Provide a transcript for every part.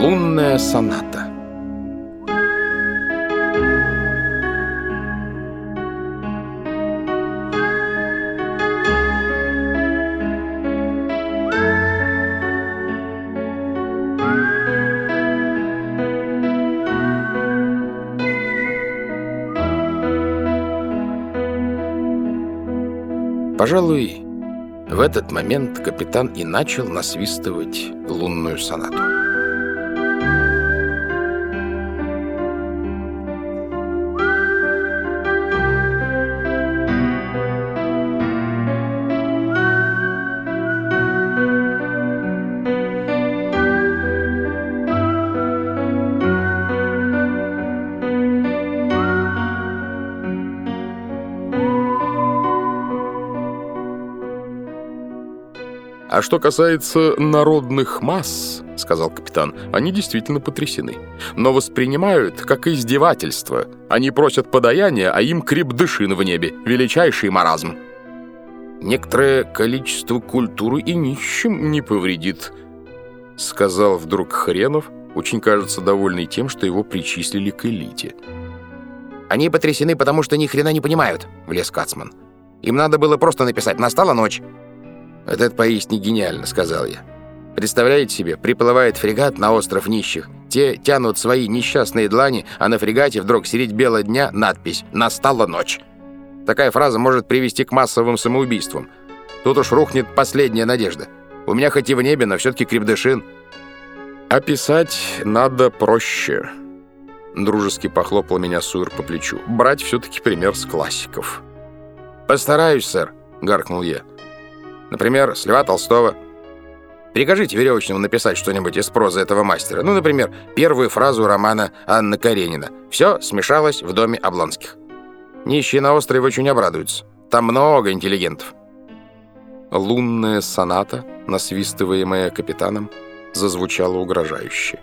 Лунная соната Пожалуй, в этот момент капитан и начал насвистывать лунную сонату. «А что касается народных масс, — сказал капитан, — они действительно потрясены. Но воспринимают как издевательство. Они просят подаяния, а им крепдышин в небе. Величайший маразм. Некоторое количество культуры и нищим не повредит, — сказал вдруг Хренов, очень кажется довольный тем, что его причислили к элите. «Они потрясены, потому что ни хрена не понимают», — влез Кацман. «Им надо было просто написать «Настала ночь». «Вот это поистине гениально», — сказал я. «Представляете себе, приплывает фрегат на остров нищих. Те тянут свои несчастные длани, а на фрегате вдруг средь бела дня надпись «Настала ночь». Такая фраза может привести к массовым самоубийствам. Тут уж рухнет последняя надежда. У меня хоть и в небе, но все-таки крепдышин». «Описать надо проще», — дружески похлопал меня Суэр по плечу. «Брать все-таки пример с классиков». «Постараюсь, сэр», — гаркнул я. Например, с Льва Толстого. Прикажите Веревочному написать что-нибудь из прозы этого мастера. Ну, например, первую фразу романа Анна Каренина. «Все смешалось в доме Облонских». Нищие на острове очень обрадуются. Там много интеллигентов. Лунная соната, насвистываемая капитаном, зазвучала угрожающе.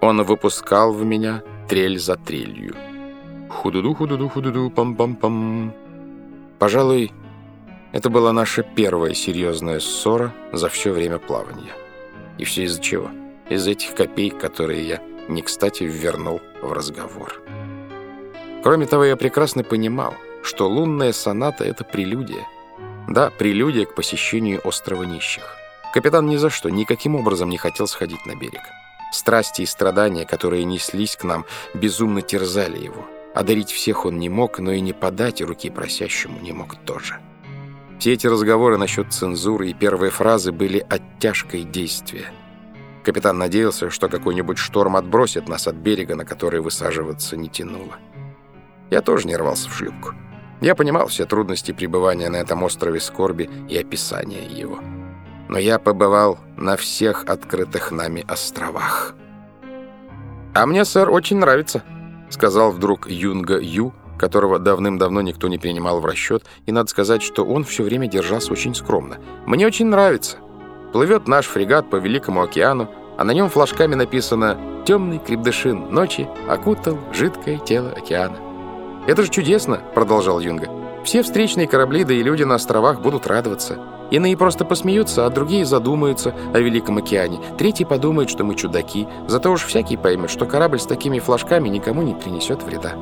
Он выпускал в меня трель за трелью. Худуду, худуду, худуду, пам-пам-пам. Пожалуй, это была наша первая серьезная ссора за все время плавания. И все из-за чего? Из этих копеек, которые я не кстати ввернул в разговор. Кроме того, я прекрасно понимал, что лунная соната — это прелюдия. Да, прелюдия к посещению острова нищих. Капитан ни за что, никаким образом не хотел сходить на берег. Страсти и страдания, которые неслись к нам, безумно терзали его. Одарить всех он не мог, но и не подать руки просящему не мог тоже. Все эти разговоры насчет цензуры и первые фразы были оттяжкой действия. Капитан надеялся, что какой-нибудь шторм отбросит нас от берега, на который высаживаться не тянуло. Я тоже не рвался в шлюпку. Я понимал все трудности пребывания на этом острове скорби и описания его. Но я побывал на всех открытых нами островах. «А мне, сэр, очень нравится», — сказал вдруг Юнга Ю, которого давным-давно никто не принимал в расчет, и надо сказать, что он все время держался очень скромно. «Мне очень нравится. Плывет наш фрегат по Великому океану, а на нем флажками написано «Темный крепдышин ночи окутал жидкое тело океана». «Это же чудесно!» — продолжал Юнга. «Все встречные корабли, да и люди на островах будут радоваться. Иные просто посмеются, а другие задумаются о Великом океане. Третий подумает, что мы чудаки. Зато уж всякий поймет, что корабль с такими флажками никому не принесет вреда».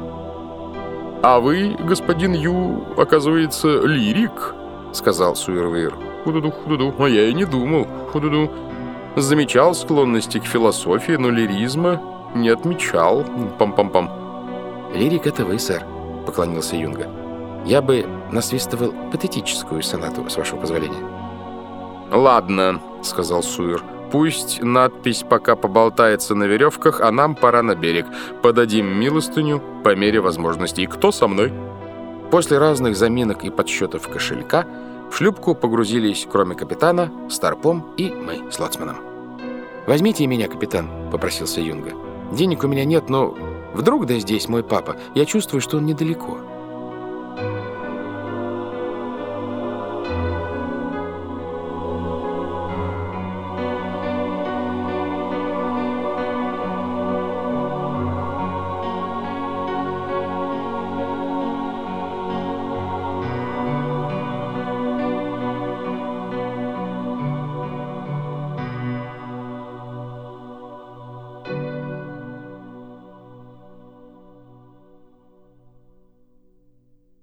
«А вы, господин Ю, оказывается, лирик», — сказал Суэрвейр. «Худуду, худуду, а я и не думал, худуду. Замечал склонности к философии, но лиризма не отмечал. Пам-пам-пам». «Лирик — это вы, сэр», — поклонился Юнга. «Я бы насвистывал патетическую сонату, с вашего позволения». «Ладно», — сказал Суэр. Пусть надпись пока поболтается на веревках, а нам пора на берег. Подадим милостыню по мере возможностей. Кто со мной?» После разных заминок и подсчетов кошелька в шлюпку погрузились, кроме капитана, Старпом и мы с Лоцманом. «Возьмите меня, капитан», — попросился Юнга. «Денег у меня нет, но вдруг да здесь мой папа. Я чувствую, что он недалеко».